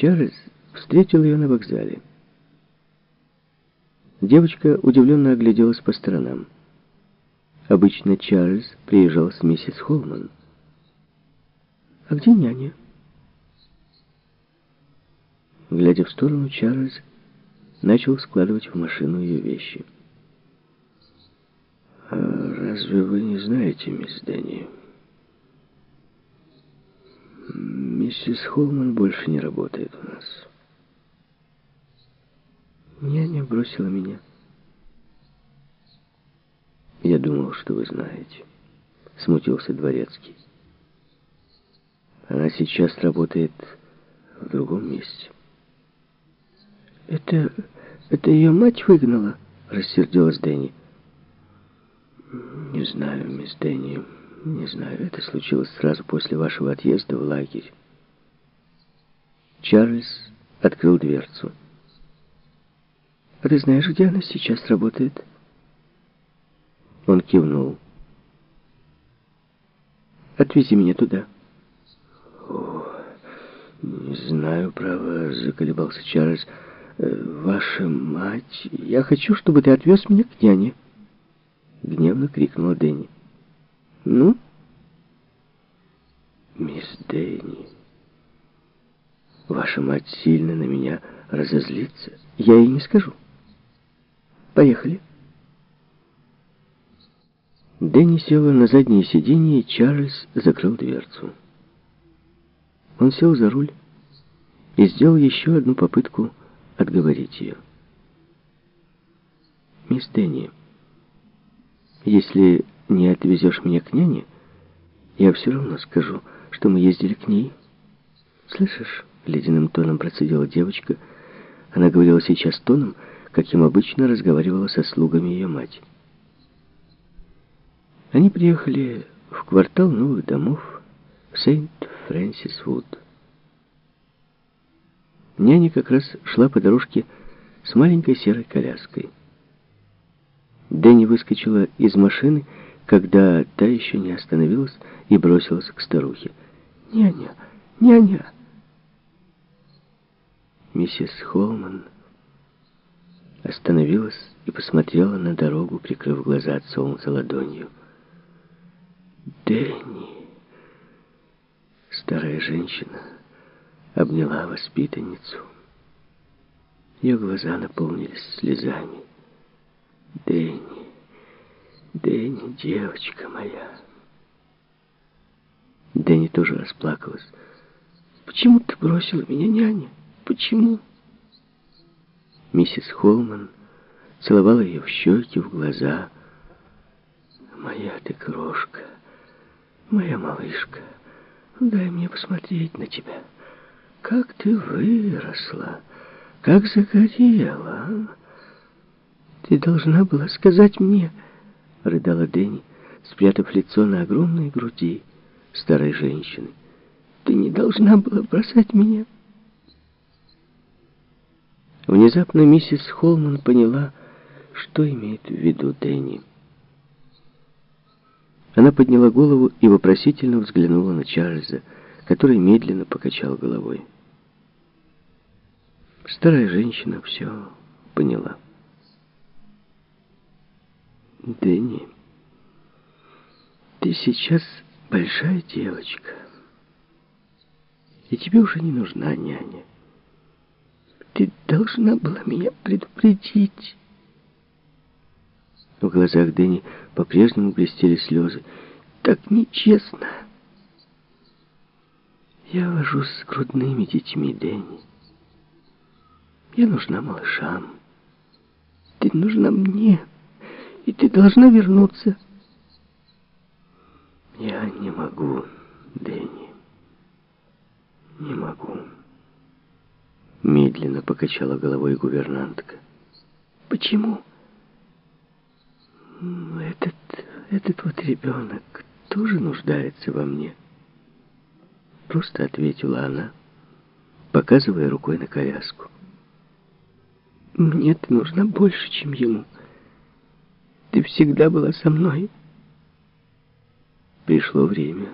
Чарльз встретил ее на вокзале. Девочка удивленно огляделась по сторонам. Обычно Чарльз приезжал с миссис Холман. «А где няня?» Глядя в сторону, Чарльз начал складывать в машину ее вещи. «А разве вы не знаете, мисс Дэнни?» «Миссис Холман больше не работает у нас». Няня бросила меня. «Я думал, что вы знаете», — смутился Дворецкий. «Она сейчас работает в другом месте». «Это... это ее мать выгнала?» — рассердилась Дэнни. «Не знаю, мисс Дэнни, не знаю. Это случилось сразу после вашего отъезда в лагерь». Чарльз открыл дверцу. «А ты знаешь, где она сейчас работает?» Он кивнул. «Отвези меня туда». «О, не знаю, право», — заколебался Чарльз. Э, «Ваша мать...» «Я хочу, чтобы ты отвез меня к няне», — гневно крикнула Дэнни. «Ну?» «Мисс Дэнни, ваша мать сильно на меня разозлится. Я ей не скажу. Поехали». Дэнни села на заднее сиденье, и Чарльз закрыл дверцу. Он сел за руль и сделал еще одну попытку отговорить ее. «Мисс Дэнни, если не отвезешь меня к няне, я все равно скажу, что мы ездили к ней. Слышишь?» — ледяным тоном процедила девочка. Она говорила сейчас тоном, каким обычно разговаривала со слугами ее мать. Они приехали в квартал новых домов в Сент-Фрэнсис-Вуд. Няня как раз шла по дорожке с маленькой серой коляской. Дэнни выскочила из машины, когда та еще не остановилась и бросилась к старухе. «Няня! Няня!» Миссис Холман остановилась и посмотрела на дорогу, прикрыв глаза от солнца ладонью. «Дэнни!» Старая женщина обняла воспитанницу. Ее глаза наполнились слезами. «Дэнни, Дэнни, девочка моя!» Дэнни тоже расплакалась. «Почему ты бросила меня, няня? Почему?» Миссис Холман целовала ее в щеки, в глаза. «Моя ты крошка, моя малышка, дай мне посмотреть на тебя». Как ты выросла, как загорела. А? Ты должна была сказать мне, рыдала Дэнни, спрятав лицо на огромной груди старой женщины. Ты не должна была бросать меня. Внезапно миссис Холман поняла, что имеет в виду Дэнни. Она подняла голову и вопросительно взглянула на Чарльза, который медленно покачал головой. Старая женщина все поняла. Дэнни, ты сейчас большая девочка, и тебе уже не нужна няня. Должна была меня предупредить. В глазах Дэнни по-прежнему блестели слезы. Так нечестно. Я вожусь с грудными детьми, Дэнни. Я нужна малышам. Ты нужна мне, и ты должна вернуться. Я не могу, Дэнни. Не могу. Медленно покачала головой гувернантка. Почему? Этот, этот вот ребенок тоже нуждается во мне. Просто ответила она, показывая рукой на коляску. Мне ты нужна больше, чем ему. Ты всегда была со мной. Пришло время